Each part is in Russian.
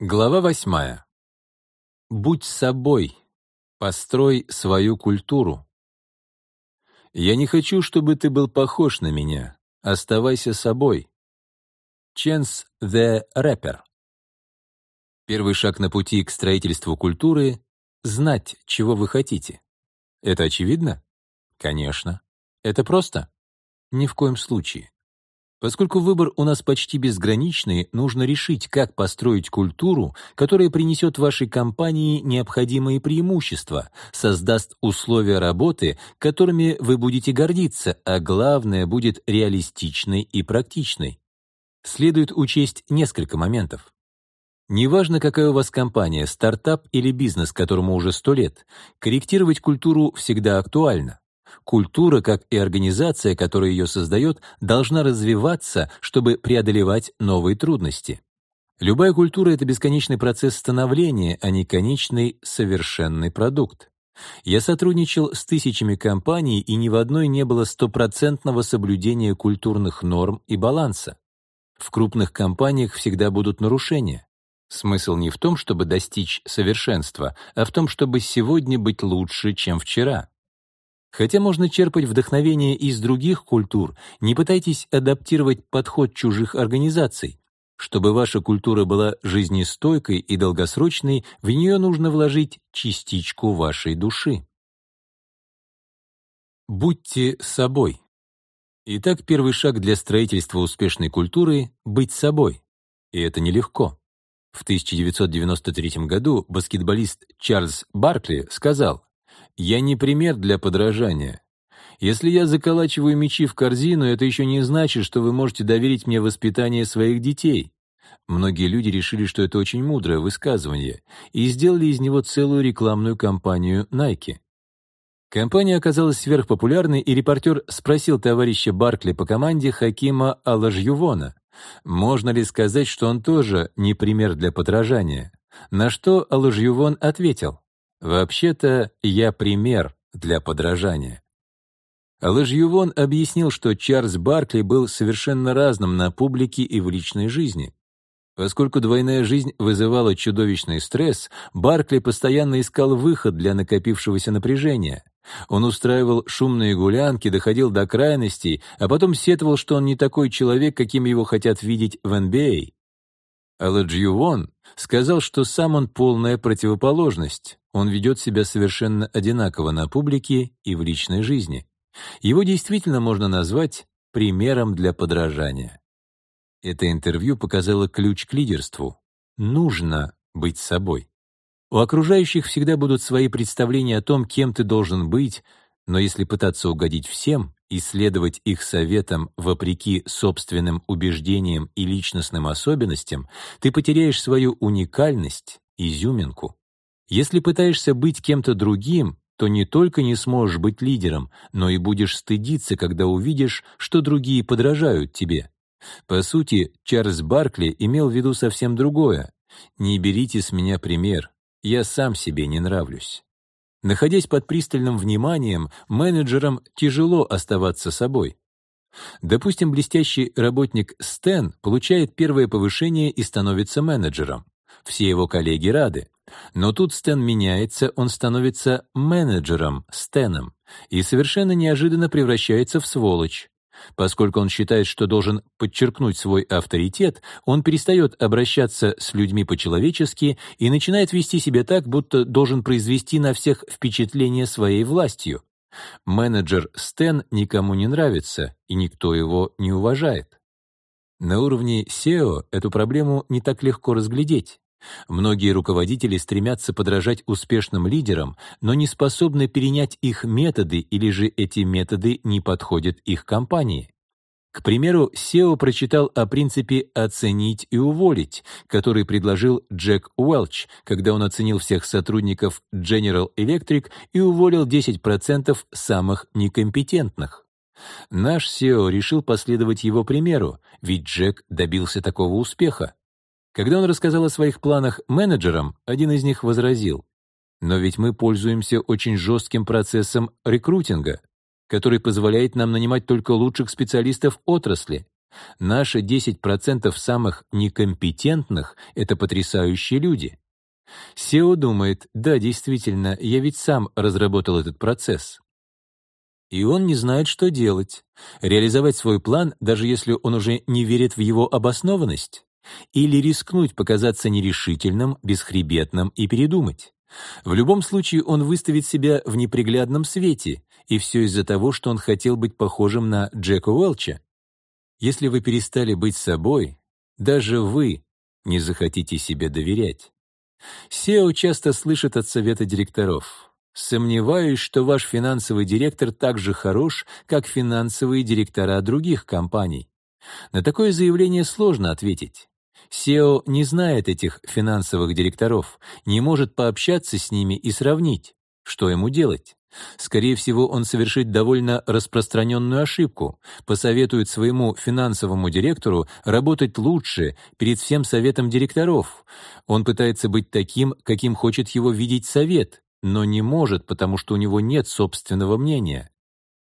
Глава восьмая. Будь собой, построй свою культуру. Я не хочу, чтобы ты был похож на меня. Оставайся собой. Ченс the Rapper. Первый шаг на пути к строительству культуры — знать, чего вы хотите. Это очевидно? Конечно. Это просто? Ни в коем случае. Поскольку выбор у нас почти безграничный, нужно решить, как построить культуру, которая принесет вашей компании необходимые преимущества, создаст условия работы, которыми вы будете гордиться, а главное, будет реалистичной и практичной. Следует учесть несколько моментов. Неважно, какая у вас компания, стартап или бизнес, которому уже сто лет, корректировать культуру всегда актуально. Культура, как и организация, которая ее создает, должна развиваться, чтобы преодолевать новые трудности. Любая культура — это бесконечный процесс становления, а не конечный совершенный продукт. Я сотрудничал с тысячами компаний, и ни в одной не было стопроцентного соблюдения культурных норм и баланса. В крупных компаниях всегда будут нарушения. Смысл не в том, чтобы достичь совершенства, а в том, чтобы сегодня быть лучше, чем вчера. Хотя можно черпать вдохновение из других культур, не пытайтесь адаптировать подход чужих организаций. Чтобы ваша культура была жизнестойкой и долгосрочной, в нее нужно вложить частичку вашей души. Будьте собой. Итак, первый шаг для строительства успешной культуры — быть собой. И это нелегко. В 1993 году баскетболист Чарльз Баркли сказал, я не пример для подражания. Если я заколачиваю мячи в корзину, это еще не значит, что вы можете доверить мне воспитание своих детей. Многие люди решили, что это очень мудрое высказывание, и сделали из него целую рекламную кампанию Nike. Компания оказалась сверхпопулярной, и репортер спросил товарища Баркли по команде Хакима Алажьювона, можно ли сказать, что он тоже не пример для подражания. На что Алажьювон ответил, Вообще-то я пример для подражания. Лэжьювон объяснил, что Чарльз Баркли был совершенно разным на публике и в личной жизни. Поскольку двойная жизнь вызывала чудовищный стресс, Баркли постоянно искал выход для накопившегося напряжения. Он устраивал шумные гулянки, доходил до крайностей, а потом сетовал, что он не такой человек, каким его хотят видеть в NBA. Аладжиювон сказал, что сам он полная противоположность. Он ведет себя совершенно одинаково на публике и в личной жизни. Его действительно можно назвать примером для подражания. Это интервью показало ключ к лидерству. Нужно быть собой. У окружающих всегда будут свои представления о том, кем ты должен быть, но если пытаться угодить всем, и следовать их советам вопреки собственным убеждениям и личностным особенностям, ты потеряешь свою уникальность, изюминку. Если пытаешься быть кем-то другим, то не только не сможешь быть лидером, но и будешь стыдиться, когда увидишь, что другие подражают тебе. По сути, Чарльз Баркли имел в виду совсем другое. «Не берите с меня пример, я сам себе не нравлюсь». Находясь под пристальным вниманием, менеджерам тяжело оставаться собой. Допустим, блестящий работник Стэн получает первое повышение и становится менеджером. Все его коллеги рады. Но тут Стэн меняется, он становится менеджером Стэном и совершенно неожиданно превращается в сволочь. Поскольку он считает, что должен подчеркнуть свой авторитет, он перестает обращаться с людьми по-человечески и начинает вести себя так, будто должен произвести на всех впечатление своей властью. Менеджер Стэн никому не нравится, и никто его не уважает. На уровне SEO эту проблему не так легко разглядеть. Многие руководители стремятся подражать успешным лидерам, но не способны перенять их методы или же эти методы не подходят их компании. К примеру, SEO прочитал о принципе «оценить и уволить», который предложил Джек Уэлч, когда он оценил всех сотрудников General Electric и уволил 10% самых некомпетентных. Наш SEO решил последовать его примеру, ведь Джек добился такого успеха. Когда он рассказал о своих планах менеджерам, один из них возразил, «Но ведь мы пользуемся очень жестким процессом рекрутинга, который позволяет нам нанимать только лучших специалистов отрасли. Наши 10% самых некомпетентных — это потрясающие люди. SEO думает, да, действительно, я ведь сам разработал этот процесс. И он не знает, что делать. Реализовать свой план, даже если он уже не верит в его обоснованность? Или рискнуть показаться нерешительным, бесхребетным и передумать? В любом случае он выставит себя в неприглядном свете, и все из-за того, что он хотел быть похожим на Джека Уэлча. Если вы перестали быть собой, даже вы не захотите себе доверять. SEO часто слышит от совета директоров. Сомневаюсь, что ваш финансовый директор так же хорош, как финансовые директора других компаний. На такое заявление сложно ответить. SEO не знает этих финансовых директоров, не может пообщаться с ними и сравнить, что ему делать. Скорее всего, он совершит довольно распространенную ошибку, посоветует своему финансовому директору работать лучше перед всем советом директоров. Он пытается быть таким, каким хочет его видеть совет, но не может, потому что у него нет собственного мнения.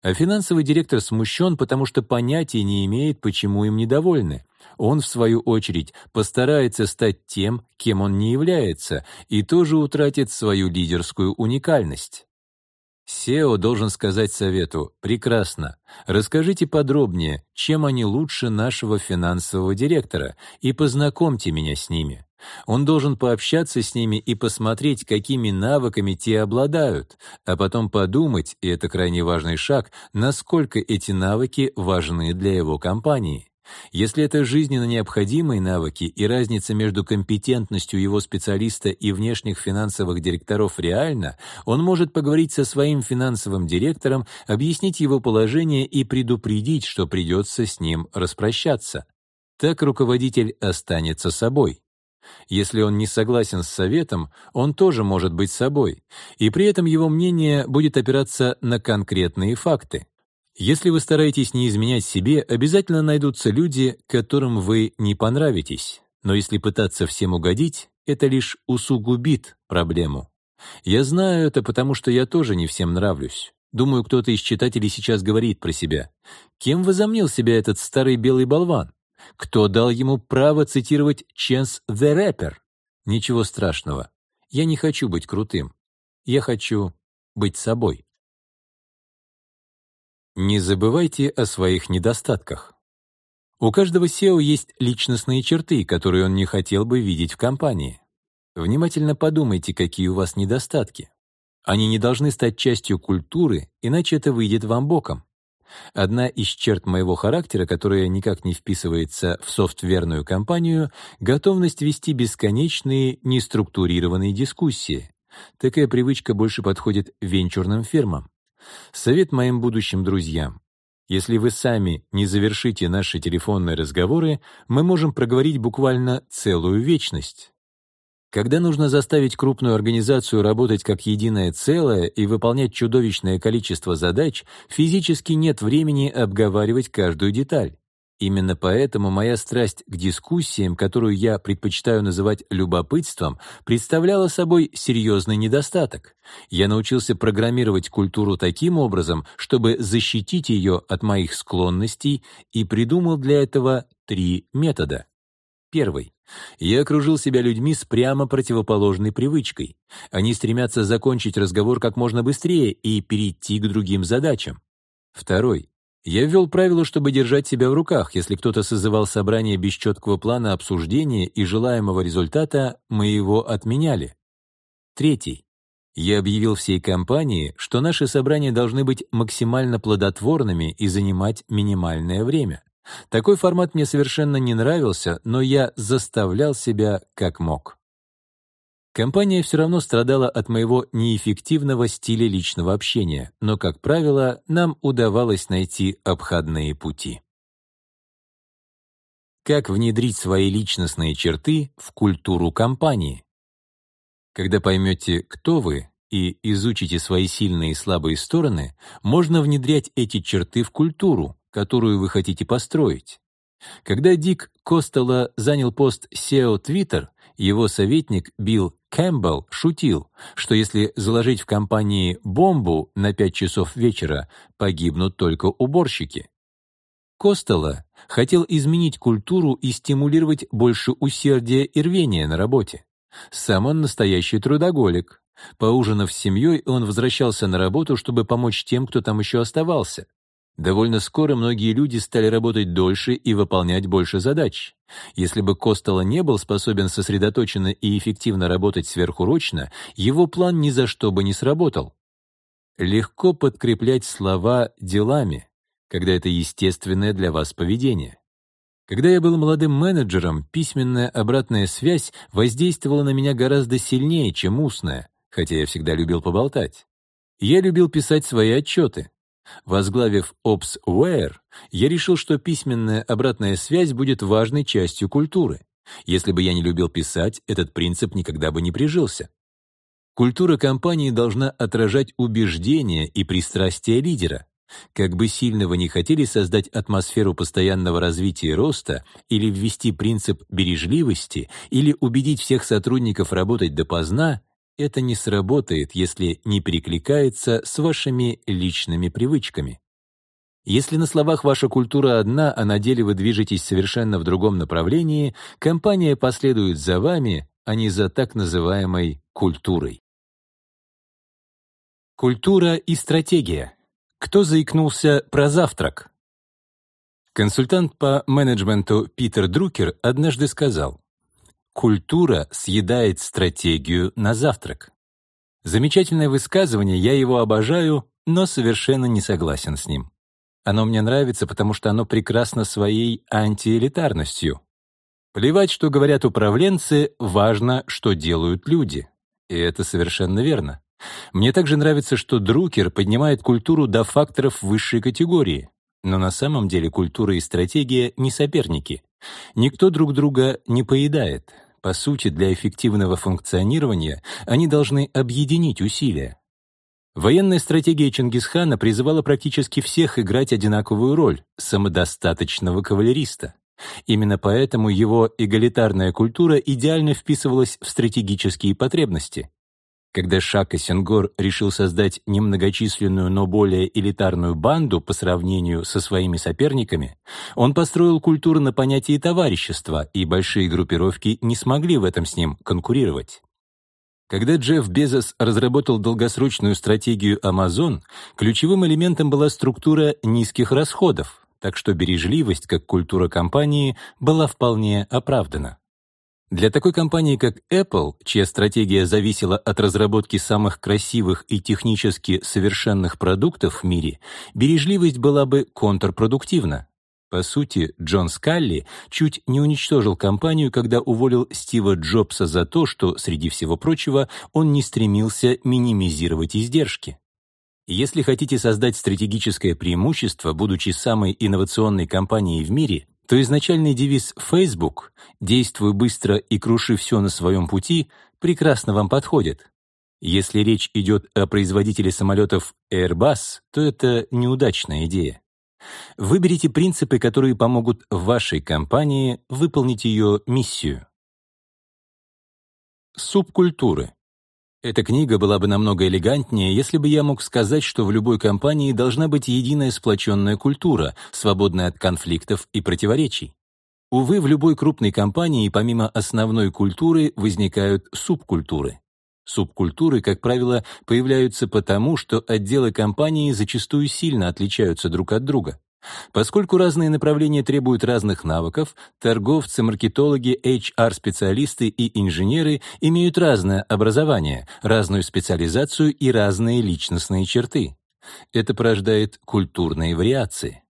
А финансовый директор смущен, потому что понятия не имеет, почему им недовольны. Он, в свою очередь, постарается стать тем, кем он не является, и тоже утратит свою лидерскую уникальность. SEO должен сказать совету «Прекрасно. Расскажите подробнее, чем они лучше нашего финансового директора, и познакомьте меня с ними». Он должен пообщаться с ними и посмотреть, какими навыками те обладают, а потом подумать, и это крайне важный шаг, насколько эти навыки важны для его компании. Если это жизненно необходимые навыки и разница между компетентностью его специалиста и внешних финансовых директоров реальна, он может поговорить со своим финансовым директором, объяснить его положение и предупредить, что придется с ним распрощаться. Так руководитель останется собой. Если он не согласен с советом, он тоже может быть собой, и при этом его мнение будет опираться на конкретные факты. Если вы стараетесь не изменять себе, обязательно найдутся люди, которым вы не понравитесь. Но если пытаться всем угодить, это лишь усугубит проблему. Я знаю это, потому что я тоже не всем нравлюсь. Думаю, кто-то из читателей сейчас говорит про себя. Кем возомнил себя этот старый белый болван? Кто дал ему право цитировать Chance the Rapper? Ничего страшного. Я не хочу быть крутым. Я хочу быть собой. Не забывайте о своих недостатках. У каждого SEO есть личностные черты, которые он не хотел бы видеть в компании. Внимательно подумайте, какие у вас недостатки. Они не должны стать частью культуры, иначе это выйдет вам боком. Одна из черт моего характера, которая никак не вписывается в софтверную компанию, готовность вести бесконечные, неструктурированные дискуссии. Такая привычка больше подходит венчурным фирмам. Совет моим будущим друзьям. Если вы сами не завершите наши телефонные разговоры, мы можем проговорить буквально целую вечность. Когда нужно заставить крупную организацию работать как единое целое и выполнять чудовищное количество задач, физически нет времени обговаривать каждую деталь. Именно поэтому моя страсть к дискуссиям, которую я предпочитаю называть любопытством, представляла собой серьезный недостаток. Я научился программировать культуру таким образом, чтобы защитить ее от моих склонностей, и придумал для этого три метода. Первый. Я окружил себя людьми с прямо противоположной привычкой. Они стремятся закончить разговор как можно быстрее и перейти к другим задачам. Второй. Я ввел правило, чтобы держать себя в руках. Если кто-то созывал собрание без четкого плана обсуждения и желаемого результата, мы его отменяли. Третий. Я объявил всей компании, что наши собрания должны быть максимально плодотворными и занимать минимальное время. Такой формат мне совершенно не нравился, но я заставлял себя как мог. Компания все равно страдала от моего неэффективного стиля личного общения, но, как правило, нам удавалось найти обходные пути. Как внедрить свои личностные черты в культуру компании? Когда поймете, кто вы, и изучите свои сильные и слабые стороны, можно внедрять эти черты в культуру, которую вы хотите построить. Когда Дик Костелло занял пост SEO Twitter, его советник Билл Кэмпбелл шутил, что если заложить в компании бомбу на 5 часов вечера, погибнут только уборщики. Костелло хотел изменить культуру и стимулировать больше усердия и рвения на работе. Сам он настоящий трудоголик. Поужинав с семьей, он возвращался на работу, чтобы помочь тем, кто там еще оставался. Довольно скоро многие люди стали работать дольше и выполнять больше задач. Если бы Костелло не был способен сосредоточенно и эффективно работать сверхурочно, его план ни за что бы не сработал. Легко подкреплять слова делами, когда это естественное для вас поведение. Когда я был молодым менеджером, письменная обратная связь воздействовала на меня гораздо сильнее, чем устная, хотя я всегда любил поболтать. Я любил писать свои отчеты. Возглавив OpsWare, я решил, что письменная обратная связь будет важной частью культуры. Если бы я не любил писать, этот принцип никогда бы не прижился. Культура компании должна отражать убеждения и пристрастия лидера. Как бы сильно вы ни хотели создать атмосферу постоянного развития и роста, или ввести принцип бережливости, или убедить всех сотрудников работать допоздна, это не сработает, если не перекликается с вашими личными привычками. Если на словах ваша культура одна, а на деле вы движетесь совершенно в другом направлении, компания последует за вами, а не за так называемой культурой. Культура и стратегия. Кто заикнулся про завтрак? Консультант по менеджменту Питер Друкер однажды сказал, «Культура съедает стратегию на завтрак». Замечательное высказывание, я его обожаю, но совершенно не согласен с ним. Оно мне нравится, потому что оно прекрасно своей антиэлитарностью. Плевать, что говорят управленцы, важно, что делают люди. И это совершенно верно. Мне также нравится, что Друкер поднимает культуру до факторов высшей категории. Но на самом деле культура и стратегия не соперники. Никто друг друга не поедает. По сути, для эффективного функционирования они должны объединить усилия. Военная стратегия Чингисхана призывала практически всех играть одинаковую роль — самодостаточного кавалериста. Именно поэтому его эгалитарная культура идеально вписывалась в стратегические потребности. Когда Шака Сенгор решил создать немногочисленную, но более элитарную банду по сравнению со своими соперниками, он построил культуру на понятии товарищества, и большие группировки не смогли в этом с ним конкурировать. Когда Джефф Безос разработал долгосрочную стратегию Amazon, ключевым элементом была структура низких расходов, так что бережливость как культура компании была вполне оправдана. Для такой компании, как Apple, чья стратегия зависела от разработки самых красивых и технически совершенных продуктов в мире, бережливость была бы контрпродуктивна. По сути, Джон Скалли чуть не уничтожил компанию, когда уволил Стива Джобса за то, что, среди всего прочего, он не стремился минимизировать издержки. Если хотите создать стратегическое преимущество, будучи самой инновационной компанией в мире, то изначальный девиз Facebook «Действуй быстро и круши все на своем пути» прекрасно вам подходит. Если речь идет о производителе самолетов Airbus, то это неудачная идея. Выберите принципы, которые помогут вашей компании выполнить ее миссию. Субкультуры. Эта книга была бы намного элегантнее, если бы я мог сказать, что в любой компании должна быть единая сплоченная культура, свободная от конфликтов и противоречий. Увы, в любой крупной компании помимо основной культуры возникают субкультуры. Субкультуры, как правило, появляются потому, что отделы компании зачастую сильно отличаются друг от друга. Поскольку разные направления требуют разных навыков, торговцы, маркетологи, HR-специалисты и инженеры имеют разное образование, разную специализацию и разные личностные черты. Это порождает культурные вариации.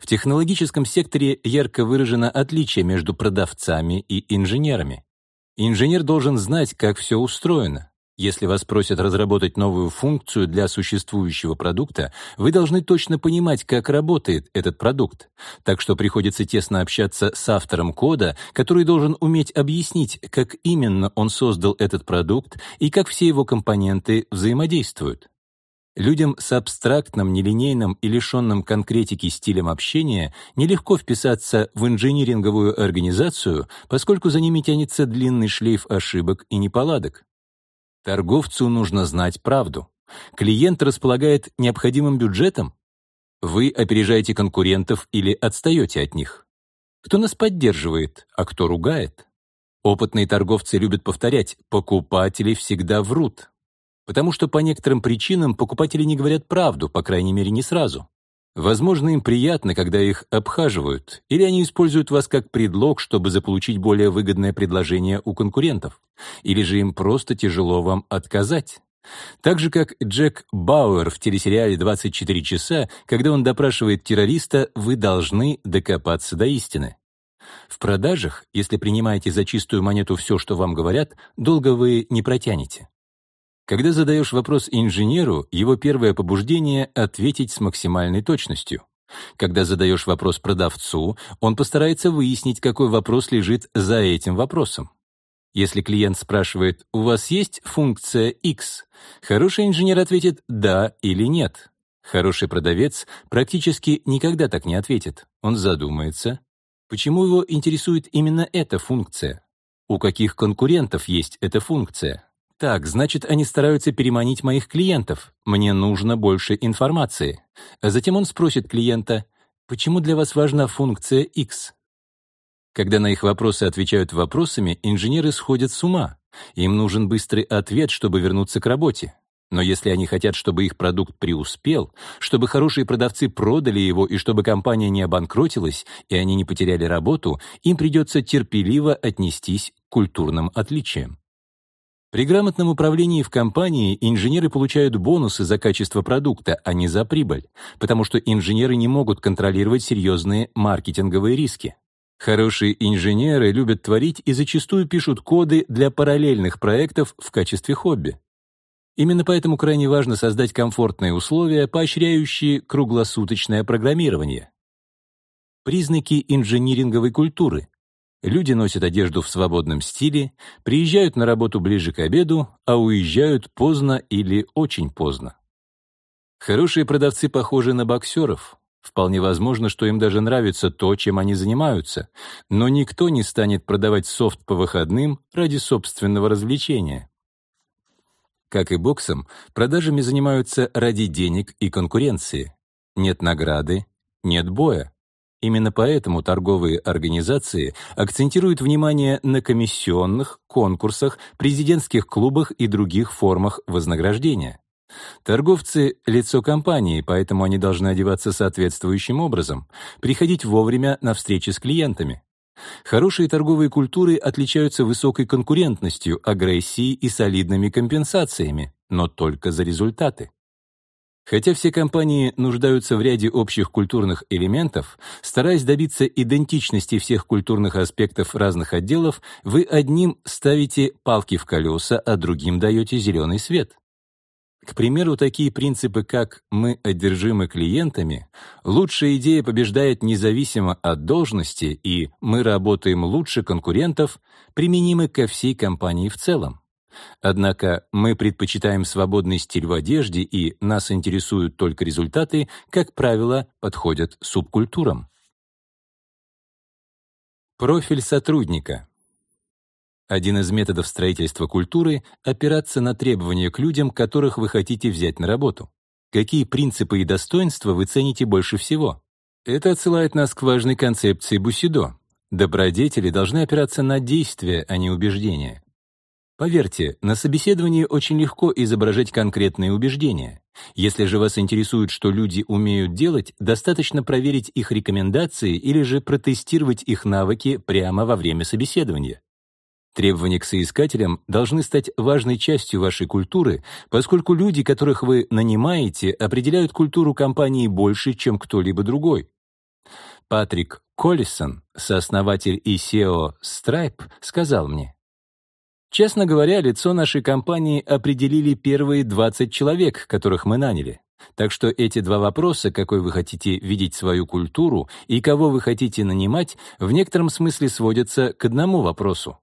В технологическом секторе ярко выражено отличие между продавцами и инженерами. Инженер должен знать, как все устроено. Если вас просят разработать новую функцию для существующего продукта, вы должны точно понимать, как работает этот продукт. Так что приходится тесно общаться с автором кода, который должен уметь объяснить, как именно он создал этот продукт и как все его компоненты взаимодействуют. Людям с абстрактным, нелинейным и лишенным конкретики стилем общения нелегко вписаться в инжиниринговую организацию, поскольку за ними тянется длинный шлейф ошибок и неполадок. Торговцу нужно знать правду. Клиент располагает необходимым бюджетом. Вы опережаете конкурентов или отстаете от них? Кто нас поддерживает, а кто ругает? Опытные торговцы любят повторять «покупатели всегда врут», потому что по некоторым причинам покупатели не говорят правду, по крайней мере, не сразу. Возможно, им приятно, когда их обхаживают, или они используют вас как предлог, чтобы заполучить более выгодное предложение у конкурентов, или же им просто тяжело вам отказать. Так же, как Джек Бауэр в телесериале «24 часа», когда он допрашивает террориста, вы должны докопаться до истины. В продажах, если принимаете за чистую монету все, что вам говорят, долго вы не протянете. Когда задаешь вопрос инженеру, его первое побуждение — ответить с максимальной точностью. Когда задаешь вопрос продавцу, он постарается выяснить, какой вопрос лежит за этим вопросом. Если клиент спрашивает «У вас есть функция X?», хороший инженер ответит «да» или «нет». Хороший продавец практически никогда так не ответит. Он задумается. Почему его интересует именно эта функция? У каких конкурентов есть эта функция? Так, значит, они стараются переманить моих клиентов. Мне нужно больше информации. Затем он спросит клиента, почему для вас важна функция X? Когда на их вопросы отвечают вопросами, инженеры сходят с ума. Им нужен быстрый ответ, чтобы вернуться к работе. Но если они хотят, чтобы их продукт преуспел, чтобы хорошие продавцы продали его и чтобы компания не обанкротилась и они не потеряли работу, им придется терпеливо отнестись к культурным отличиям. При грамотном управлении в компании инженеры получают бонусы за качество продукта, а не за прибыль, потому что инженеры не могут контролировать серьезные маркетинговые риски. Хорошие инженеры любят творить и зачастую пишут коды для параллельных проектов в качестве хобби. Именно поэтому крайне важно создать комфортные условия, поощряющие круглосуточное программирование. Признаки инжиниринговой культуры. Люди носят одежду в свободном стиле, приезжают на работу ближе к обеду, а уезжают поздно или очень поздно. Хорошие продавцы похожи на боксеров. Вполне возможно, что им даже нравится то, чем они занимаются, но никто не станет продавать софт по выходным ради собственного развлечения. Как и боксом, продажами занимаются ради денег и конкуренции. Нет награды, нет боя. Именно поэтому торговые организации акцентируют внимание на комиссионных, конкурсах, президентских клубах и других формах вознаграждения. Торговцы — лицо компании, поэтому они должны одеваться соответствующим образом, приходить вовремя на встречи с клиентами. Хорошие торговые культуры отличаются высокой конкурентностью, агрессией и солидными компенсациями, но только за результаты. Хотя все компании нуждаются в ряде общих культурных элементов, стараясь добиться идентичности всех культурных аспектов разных отделов, вы одним ставите палки в колеса, а другим даете зеленый свет. К примеру, такие принципы, как «мы одержимы клиентами», «лучшая идея побеждает независимо от должности» и «мы работаем лучше конкурентов» применимы ко всей компании в целом. Однако мы предпочитаем свободный стиль в одежде и нас интересуют только результаты, как правило, подходят субкультурам. Профиль сотрудника. Один из методов строительства культуры — опираться на требования к людям, которых вы хотите взять на работу. Какие принципы и достоинства вы цените больше всего? Это отсылает нас к важной концепции Бусидо. Добродетели должны опираться на действия, а не убеждения. Поверьте, на собеседовании очень легко изображать конкретные убеждения. Если же вас интересует, что люди умеют делать, достаточно проверить их рекомендации или же протестировать их навыки прямо во время собеседования. Требования к соискателям должны стать важной частью вашей культуры, поскольку люди, которых вы нанимаете, определяют культуру компании больше, чем кто-либо другой. Патрик Коллисон, сооснователь и SEO Stripe, сказал мне, Честно говоря, лицо нашей компании определили первые 20 человек, которых мы наняли. Так что эти два вопроса, какой вы хотите видеть свою культуру и кого вы хотите нанимать, в некотором смысле сводятся к одному вопросу.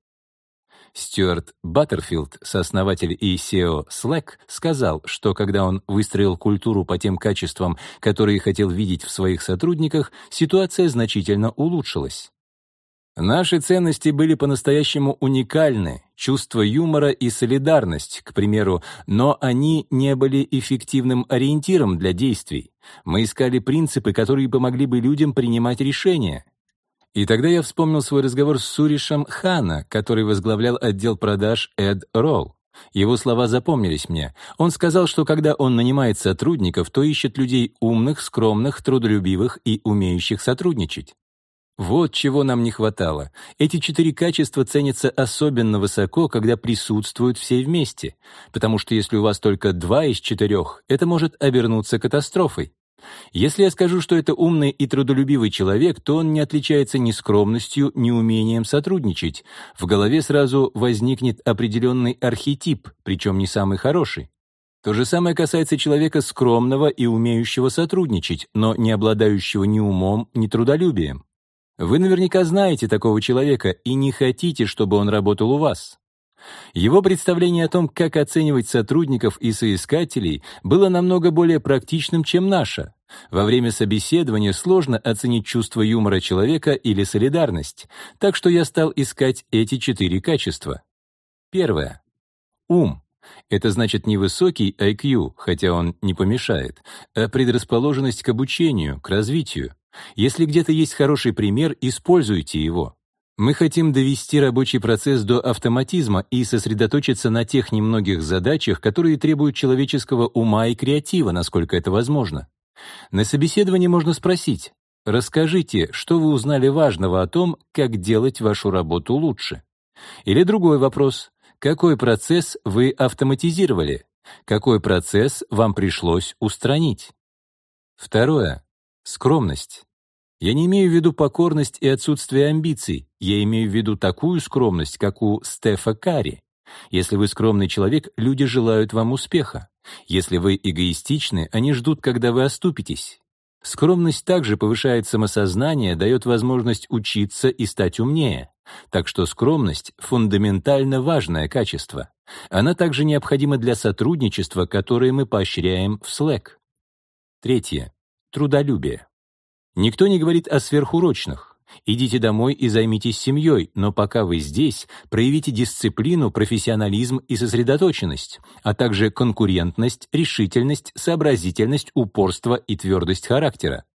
Стюарт Баттерфилд, сооснователь и SEO Slack, сказал, что когда он выстроил культуру по тем качествам, которые хотел видеть в своих сотрудниках, ситуация значительно улучшилась. Наши ценности были по-настоящему уникальны, чувство юмора и солидарность, к примеру, но они не были эффективным ориентиром для действий. Мы искали принципы, которые помогли бы людям принимать решения. И тогда я вспомнил свой разговор с Суришем Хана, который возглавлял отдел продаж Эд Ролл. Его слова запомнились мне. Он сказал, что когда он нанимает сотрудников, то ищет людей умных, скромных, трудолюбивых и умеющих сотрудничать. Вот чего нам не хватало. Эти четыре качества ценятся особенно высоко, когда присутствуют все вместе, потому что если у вас только два из четырех, это может обернуться катастрофой. Если я скажу, что это умный и трудолюбивый человек, то он не отличается ни скромностью, ни умением сотрудничать. В голове сразу возникнет определенный архетип, причем не самый хороший. То же самое касается человека скромного и умеющего сотрудничать, но не обладающего ни умом, ни трудолюбием. Вы наверняка знаете такого человека и не хотите, чтобы он работал у вас. Его представление о том, как оценивать сотрудников и соискателей, было намного более практичным, чем наше. Во время собеседования сложно оценить чувство юмора человека или солидарность, так что я стал искать эти четыре качества. Первое. Ум. Это значит не высокий IQ, хотя он не помешает, а предрасположенность к обучению, к развитию. Если где-то есть хороший пример, используйте его. Мы хотим довести рабочий процесс до автоматизма и сосредоточиться на тех немногих задачах, которые требуют человеческого ума и креатива, насколько это возможно. На собеседовании можно спросить, расскажите, что вы узнали важного о том, как делать вашу работу лучше. Или другой вопрос, какой процесс вы автоматизировали, какой процесс вам пришлось устранить. Второе. Скромность. Я не имею в виду покорность и отсутствие амбиций, я имею в виду такую скромность, как у Стефа Карри. Если вы скромный человек, люди желают вам успеха. Если вы эгоистичны, они ждут, когда вы оступитесь. Скромность также повышает самосознание, дает возможность учиться и стать умнее. Так что скромность — фундаментально важное качество. Она также необходима для сотрудничества, которое мы поощряем в Slack. Третье трудолюбие. Никто не говорит о сверхурочных. Идите домой и займитесь семьей, но пока вы здесь, проявите дисциплину, профессионализм и сосредоточенность, а также конкурентность, решительность, сообразительность, упорство и твердость характера.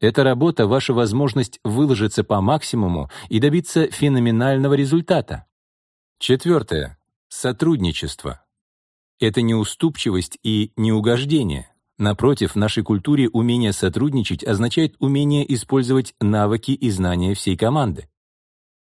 Эта работа — ваша возможность выложиться по максимуму и добиться феноменального результата. Четвертое. Сотрудничество. Это не уступчивость и не угождение. Напротив, в нашей культуре умение сотрудничать означает умение использовать навыки и знания всей команды.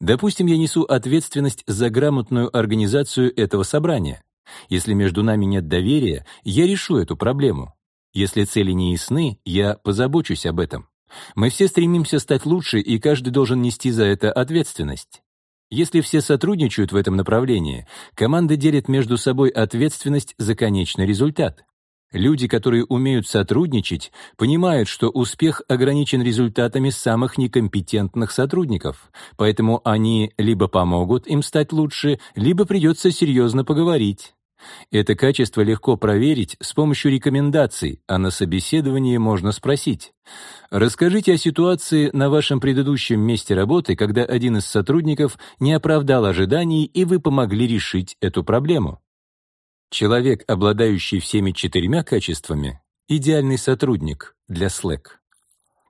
Допустим, я несу ответственность за грамотную организацию этого собрания. Если между нами нет доверия, я решу эту проблему. Если цели не ясны, я позабочусь об этом. Мы все стремимся стать лучше, и каждый должен нести за это ответственность. Если все сотрудничают в этом направлении, команда делит между собой ответственность за конечный результат. Люди, которые умеют сотрудничать, понимают, что успех ограничен результатами самых некомпетентных сотрудников, поэтому они либо помогут им стать лучше, либо придется серьезно поговорить. Это качество легко проверить с помощью рекомендаций, а на собеседовании можно спросить. Расскажите о ситуации на вашем предыдущем месте работы, когда один из сотрудников не оправдал ожиданий, и вы помогли решить эту проблему. Человек, обладающий всеми четырьмя качествами, идеальный сотрудник для Slack.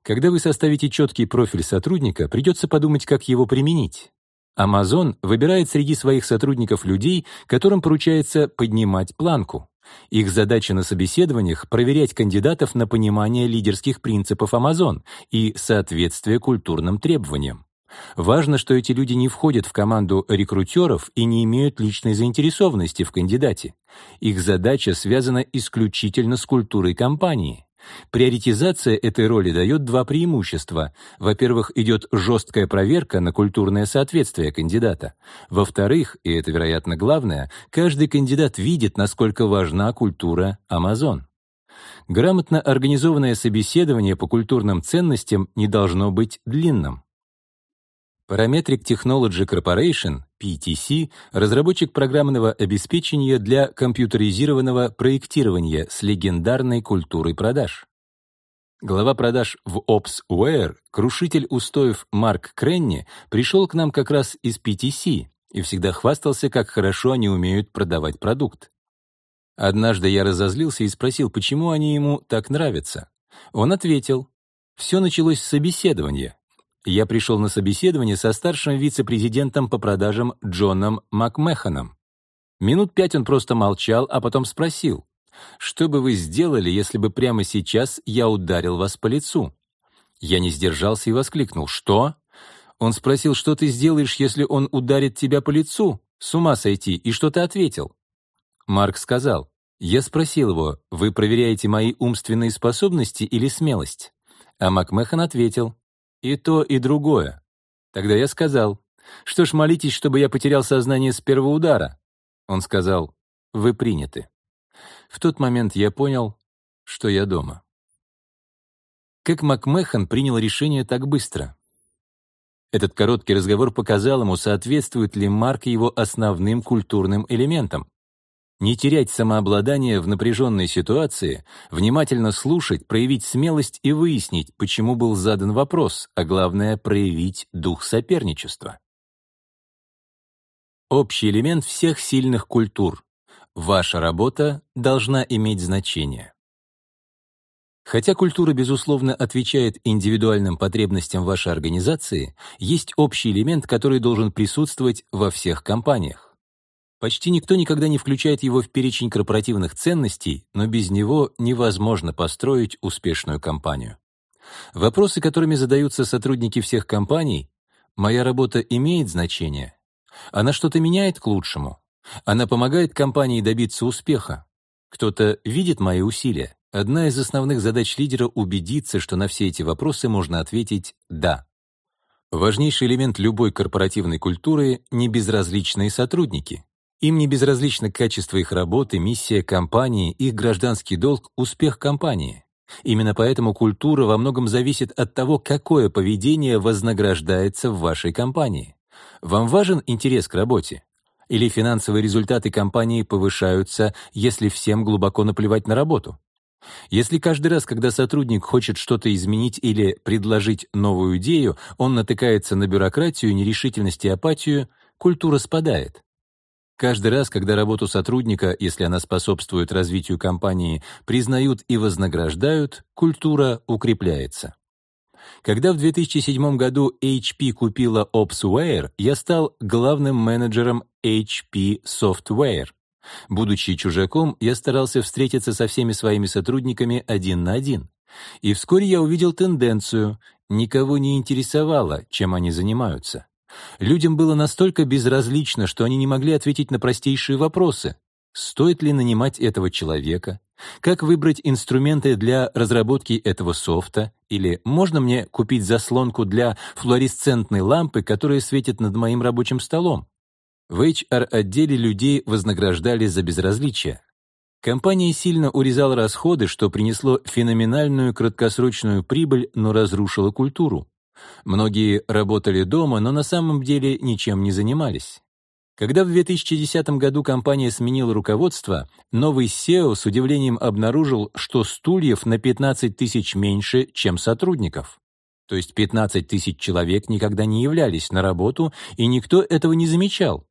Когда вы составите четкий профиль сотрудника, придется подумать, как его применить. Amazon выбирает среди своих сотрудников людей, которым поручается поднимать планку. Их задача на собеседованиях — проверять кандидатов на понимание лидерских принципов Amazon и соответствие культурным требованиям. Важно, что эти люди не входят в команду рекрутеров и не имеют личной заинтересованности в кандидате. Их задача связана исключительно с культурой компании. Приоритизация этой роли дает два преимущества. Во-первых, идет жесткая проверка на культурное соответствие кандидата. Во-вторых, и это, вероятно, главное, каждый кандидат видит, насколько важна культура Amazon. Грамотно организованное собеседование по культурным ценностям не должно быть длинным. Parametric Technology Corporation, PTC, разработчик программного обеспечения для компьютеризированного проектирования с легендарной культурой продаж. Глава продаж в OpsWare, крушитель устоев Марк Кренни, пришел к нам как раз из PTC и всегда хвастался, как хорошо они умеют продавать продукт. Однажды я разозлился и спросил, почему они ему так нравятся. Он ответил, все началось с собеседования. Я пришел на собеседование со старшим вице-президентом по продажам Джоном Макмеханом. Минут пять он просто молчал, а потом спросил, «Что бы вы сделали, если бы прямо сейчас я ударил вас по лицу?» Я не сдержался и воскликнул, «Что?» Он спросил, «Что ты сделаешь, если он ударит тебя по лицу?» С ума сойти, и что ты ответил? Марк сказал, «Я спросил его, вы проверяете мои умственные способности или смелость?» А Макмехан ответил, «И то, и другое». Тогда я сказал, «Что ж, молитесь, чтобы я потерял сознание с первого удара?» Он сказал, «Вы приняты». В тот момент я понял, что я дома. Как Макмехан принял решение так быстро? Этот короткий разговор показал ему, соответствует ли Марк его основным культурным элементам. Не терять самообладание в напряженной ситуации, внимательно слушать, проявить смелость и выяснить, почему был задан вопрос, а главное — проявить дух соперничества. Общий элемент всех сильных культур. Ваша работа должна иметь значение. Хотя культура, безусловно, отвечает индивидуальным потребностям вашей организации, есть общий элемент, который должен присутствовать во всех компаниях. Почти никто никогда не включает его в перечень корпоративных ценностей, но без него невозможно построить успешную компанию. Вопросы, которыми задаются сотрудники всех компаний, «Моя работа имеет значение?» Она что-то меняет к лучшему. Она помогает компании добиться успеха. Кто-то видит мои усилия. Одна из основных задач лидера — убедиться, что на все эти вопросы можно ответить «да». Важнейший элемент любой корпоративной культуры — небезразличные сотрудники. Им не безразлично качество их работы, миссия компании, их гражданский долг, успех компании. Именно поэтому культура во многом зависит от того, какое поведение вознаграждается в вашей компании. Вам важен интерес к работе? Или финансовые результаты компании повышаются, если всем глубоко наплевать на работу? Если каждый раз, когда сотрудник хочет что-то изменить или предложить новую идею, он натыкается на бюрократию, нерешительность и апатию, культура спадает. Каждый раз, когда работу сотрудника, если она способствует развитию компании, признают и вознаграждают, культура укрепляется. Когда в 2007 году HP купила OpsWare, я стал главным менеджером HP Software. Будучи чужаком, я старался встретиться со всеми своими сотрудниками один на один. И вскоре я увидел тенденцию. Никого не интересовало, чем они занимаются. Людям было настолько безразлично, что они не могли ответить на простейшие вопросы. Стоит ли нанимать этого человека? Как выбрать инструменты для разработки этого софта? Или можно мне купить заслонку для флуоресцентной лампы, которая светит над моим рабочим столом? В HR-отделе людей вознаграждали за безразличие. Компания сильно урезала расходы, что принесло феноменальную краткосрочную прибыль, но разрушило культуру. Многие работали дома, но на самом деле ничем не занимались. Когда в 2010 году компания сменила руководство, новый SEO с удивлением обнаружил, что стульев на 15 тысяч меньше, чем сотрудников. То есть 15 тысяч человек никогда не являлись на работу, и никто этого не замечал.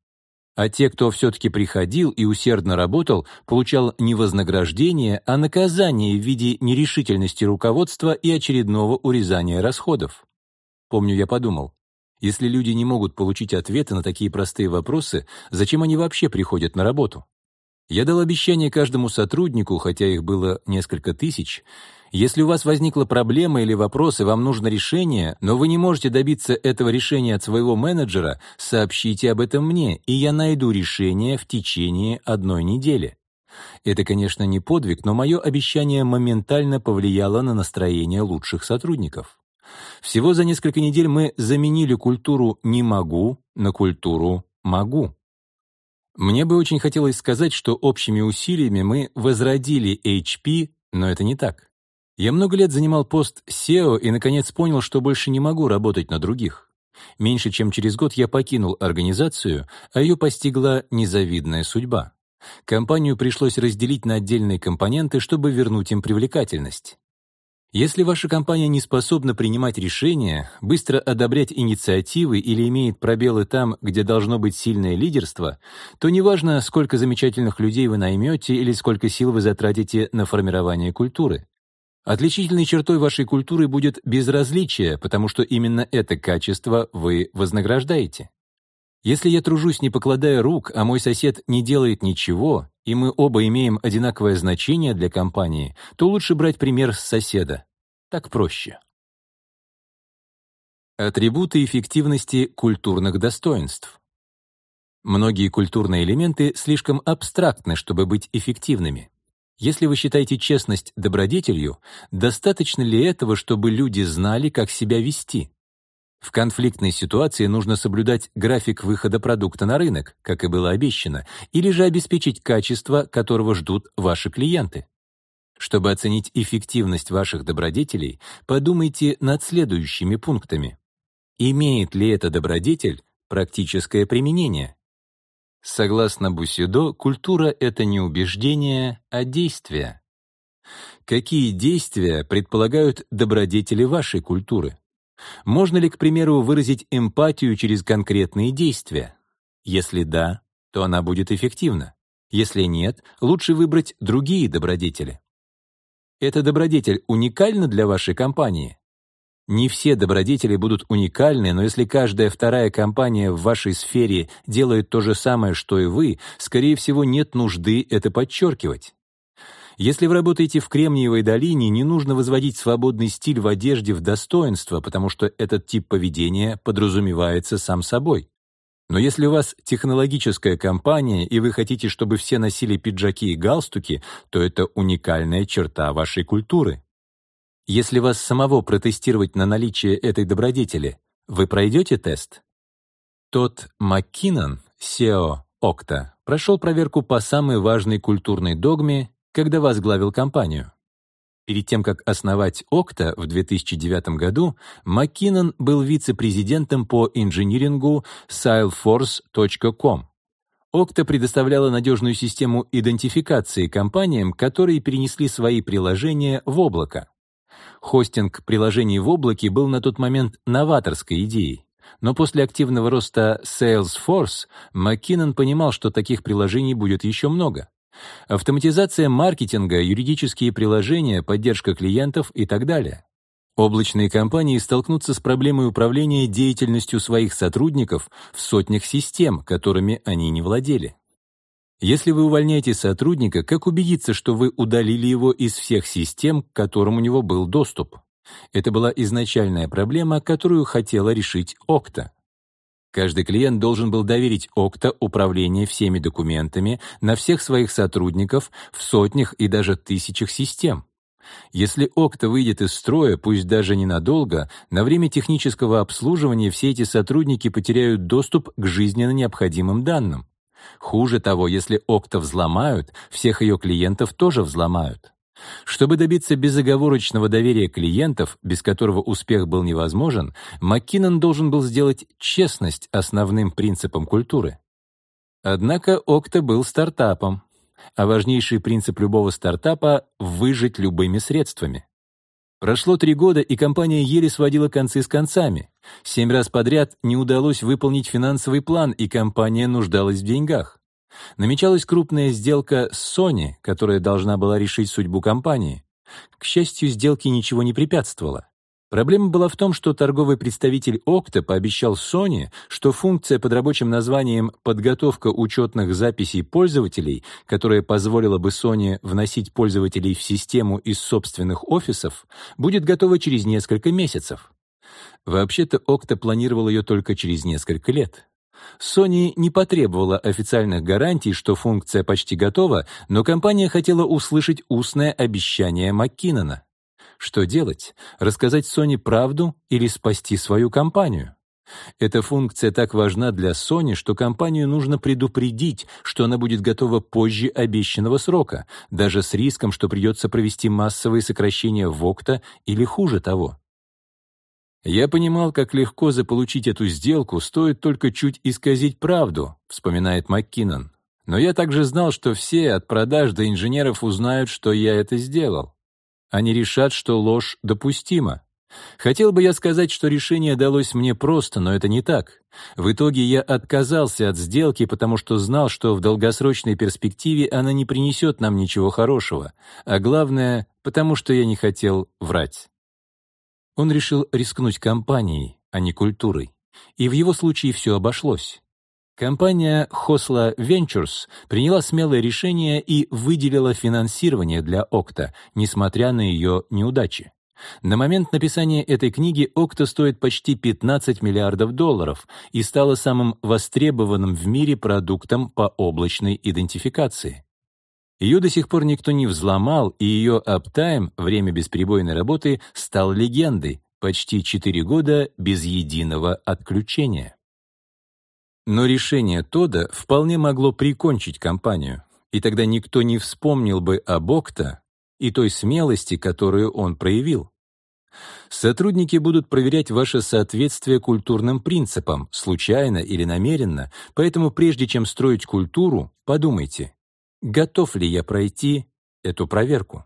А те, кто все-таки приходил и усердно работал, получал не вознаграждение, а наказание в виде нерешительности руководства и очередного урезания расходов. Помню, я подумал, если люди не могут получить ответы на такие простые вопросы, зачем они вообще приходят на работу? Я дал обещание каждому сотруднику, хотя их было несколько тысяч. Если у вас возникла проблема или вопрос, и вам нужно решение, но вы не можете добиться этого решения от своего менеджера, сообщите об этом мне, и я найду решение в течение одной недели. Это, конечно, не подвиг, но мое обещание моментально повлияло на настроение лучших сотрудников. Всего за несколько недель мы заменили культуру «не могу» на культуру «могу». Мне бы очень хотелось сказать, что общими усилиями мы возродили HP, но это не так. Я много лет занимал пост SEO и, наконец, понял, что больше не могу работать на других. Меньше чем через год я покинул организацию, а ее постигла незавидная судьба. Компанию пришлось разделить на отдельные компоненты, чтобы вернуть им привлекательность. Если ваша компания не способна принимать решения, быстро одобрять инициативы или имеет пробелы там, где должно быть сильное лидерство, то неважно, сколько замечательных людей вы наймете или сколько сил вы затратите на формирование культуры. Отличительной чертой вашей культуры будет безразличие, потому что именно это качество вы вознаграждаете. Если я тружусь, не покладая рук, а мой сосед не делает ничего, и мы оба имеем одинаковое значение для компании, то лучше брать пример с соседа. Так проще. Атрибуты эффективности культурных достоинств. Многие культурные элементы слишком абстрактны, чтобы быть эффективными. Если вы считаете честность добродетелью, достаточно ли этого, чтобы люди знали, как себя вести? В конфликтной ситуации нужно соблюдать график выхода продукта на рынок, как и было обещано, или же обеспечить качество, которого ждут ваши клиенты. Чтобы оценить эффективность ваших добродетелей, подумайте над следующими пунктами. Имеет ли эта добродетель практическое применение? Согласно Бусидо, культура — это не убеждение, а действие. Какие действия предполагают добродетели вашей культуры? Можно ли, к примеру, выразить эмпатию через конкретные действия? Если да, то она будет эффективна. Если нет, лучше выбрать другие добродетели. Эта добродетель уникальна для вашей компании? Не все добродетели будут уникальны, но если каждая вторая компания в вашей сфере делает то же самое, что и вы, скорее всего, нет нужды это подчеркивать. Если вы работаете в Кремниевой долине, не нужно возводить свободный стиль в одежде в достоинство, потому что этот тип поведения подразумевается сам собой. Но если у вас технологическая компания, и вы хотите, чтобы все носили пиджаки и галстуки, то это уникальная черта вашей культуры. Если вас самого протестировать на наличие этой добродетели, вы пройдете тест? Тот МакКиннон, SEO Окта, прошел проверку по самой важной культурной догме когда возглавил компанию. Перед тем, как основать Окта в 2009 году, Маккинон был вице-президентом по инжинирингу Salesforce.com. Окта предоставляла надежную систему идентификации компаниям, которые перенесли свои приложения в облако. Хостинг приложений в облаке был на тот момент новаторской идеей. Но после активного роста Salesforce Маккинон понимал, что таких приложений будет еще много. Автоматизация маркетинга, юридические приложения, поддержка клиентов и так далее. Облачные компании столкнутся с проблемой управления деятельностью своих сотрудников в сотнях систем, которыми они не владели. Если вы увольняете сотрудника, как убедиться, что вы удалили его из всех систем, к которым у него был доступ? Это была изначальная проблема, которую хотела решить Окта. Каждый клиент должен был доверить Окта управление всеми документами на всех своих сотрудников в сотнях и даже тысячах систем. Если Окта выйдет из строя, пусть даже ненадолго, на время технического обслуживания все эти сотрудники потеряют доступ к жизненно необходимым данным. Хуже того, если Окта взломают, всех ее клиентов тоже взломают. Чтобы добиться безоговорочного доверия клиентов, без которого успех был невозможен, Маккинон должен был сделать честность основным принципом культуры. Однако Окта был стартапом, а важнейший принцип любого стартапа — выжить любыми средствами. Прошло три года, и компания еле сводила концы с концами. Семь раз подряд не удалось выполнить финансовый план, и компания нуждалась в деньгах. Намечалась крупная сделка с Sony, которая должна была решить судьбу компании. К счастью, сделке ничего не препятствовало. Проблема была в том, что торговый представитель Okta пообещал Sony, что функция под рабочим названием «подготовка учетных записей пользователей», которая позволила бы Sony вносить пользователей в систему из собственных офисов, будет готова через несколько месяцев. Вообще-то Okta планировал ее только через несколько лет. Sony не потребовала официальных гарантий, что функция почти готова, но компания хотела услышать устное обещание Маккинона. Что делать? Рассказать Sony правду или спасти свою компанию? Эта функция так важна для Sony, что компанию нужно предупредить, что она будет готова позже обещанного срока, даже с риском, что придется провести массовые сокращения в Окта или хуже того. Я понимал, как легко заполучить эту сделку, стоит только чуть исказить правду, вспоминает МакКиннон. Но я также знал, что все, от продаж до инженеров, узнают, что я это сделал. Они решат, что ложь допустима. Хотел бы я сказать, что решение далось мне просто, но это не так. В итоге я отказался от сделки, потому что знал, что в долгосрочной перспективе она не принесет нам ничего хорошего, а главное, потому что я не хотел врать. Он решил рискнуть компанией, а не культурой. И в его случае все обошлось. Компания Hosla Ventures приняла смелое решение и выделила финансирование для Окта, несмотря на ее неудачи. На момент написания этой книги Окта стоит почти 15 миллиардов долларов и стала самым востребованным в мире продуктом по облачной идентификации. Ее до сих пор никто не взломал, и ее аптайм, время бесперебойной работы, стал легендой, почти 4 года без единого отключения. Но решение Тода вполне могло прикончить компанию, и тогда никто не вспомнил бы об Окта и той смелости, которую он проявил. Сотрудники будут проверять ваше соответствие культурным принципам, случайно или намеренно, поэтому прежде чем строить культуру, подумайте, готов ли я пройти эту проверку.